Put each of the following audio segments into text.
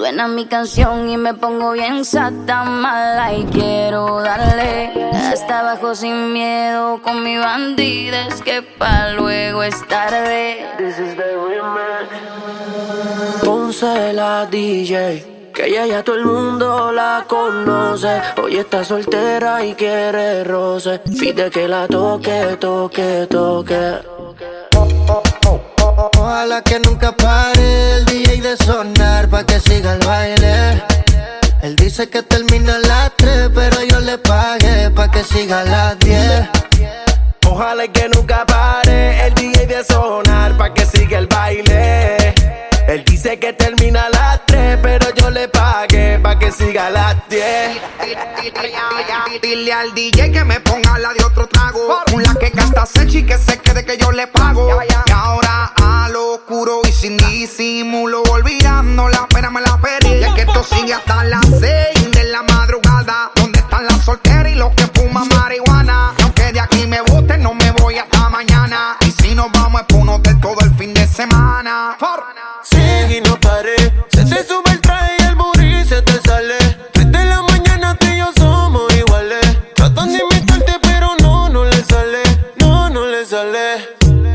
Suena mi canción y me pongo bien sata mala y quiero darle hasta abajo sin miedo con mi bandida es que pa luego es tarde. This is the Ponce la DJ. Que ella ya todo el mundo la conoce. Hoy está soltera y quiere roce. Pide que la toque, toque, toque. Ojalá que nunca pare el DJ de sonar pa' que siga el baile. Él dice que termina a las 3, pero yo le pagué pa' que siga a las 10. Ojalá que nunca pare el DJ de sonar pa' que siga el baile. Él dice que termina a las 3, pero yo le pagué pa' que siga a las 10. Dile al DJ que me ponga la de otro trago. Una que canta Sechi que se quede que yo le pago. Y ahora a lo oscuro y sin disimulo, olvidando la pena me la pedí. Y es que esto sigue hasta las 6 Se te sube el traje y el booty se te sale. Desde la mañana tú y yo somos iguales. Tratan de imitarte, pero no, no le sale. No, no le sale.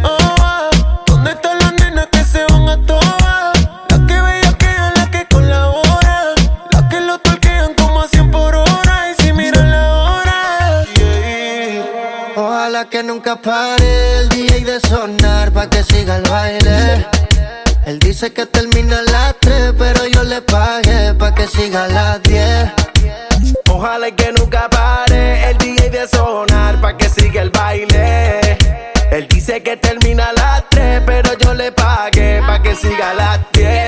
Ah. ¿Dónde están las nenas que se van a todas? Las que bellaquean, las que colaboran. Las que lo torquean como a 100 por hora. Y si miran la hora. Ojalá que nunca pare el DJ de sonar pa' que siga el baile. Él dice que termina a las 3, pero yo le pagué pa' que siga las 10. Ojalá que nunca pare el DJ de sonar pa' que siga el baile. Él dice que termina a las 3, pero yo le pagué pa' que siga las 10.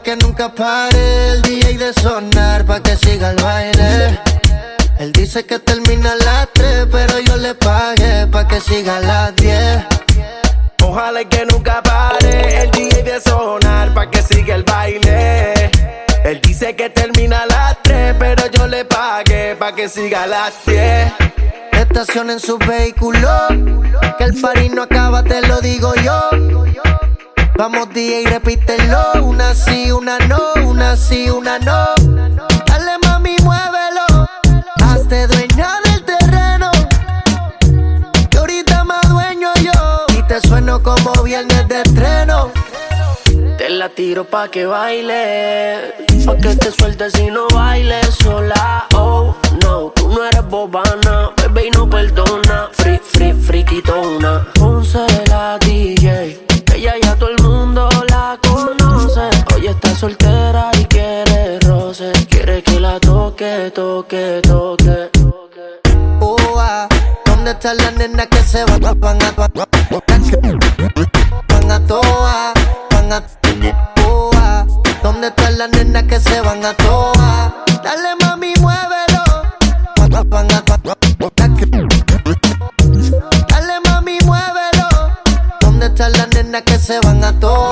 Que nunca pare el DJ de sonar pa' que siga el baile. Él dice que termina a las 3, pero yo le pagué pa' que siga las 10. Ojalá que nunca pare el DJ de sonar pa' que siga el baile. Él dice que termina a las 3, pero yo le pagué pa' que siga las 10. Estacionen su vehículo, que el party no acaba, te lo digo yo. Vamos DJ, repítelo, una sí, una no, una sí, una no. Dale mami, muévelo, hazte dueña del terreno. Que ahorita más dueño yo, y te sueno como viernes de estreno. Te la tiro pa' que baile, pa' que te sueltes si no bailes sola. Oh, no, tú no eres bobana, bebé y no perdona. Free, free, friquitona. Ponce la DJ, ella ya todo el soltera y quiere roce, quiere que la toque, toque, toque. Oh, ¿Dónde están las nenas que se van, van a, van a toa, van a oh, ¿Dónde están las nenas que se van a toa? Dale mami, muévelo. Van a, Dale mami, muévelo. ¿Dónde están las nenas que se van a toa?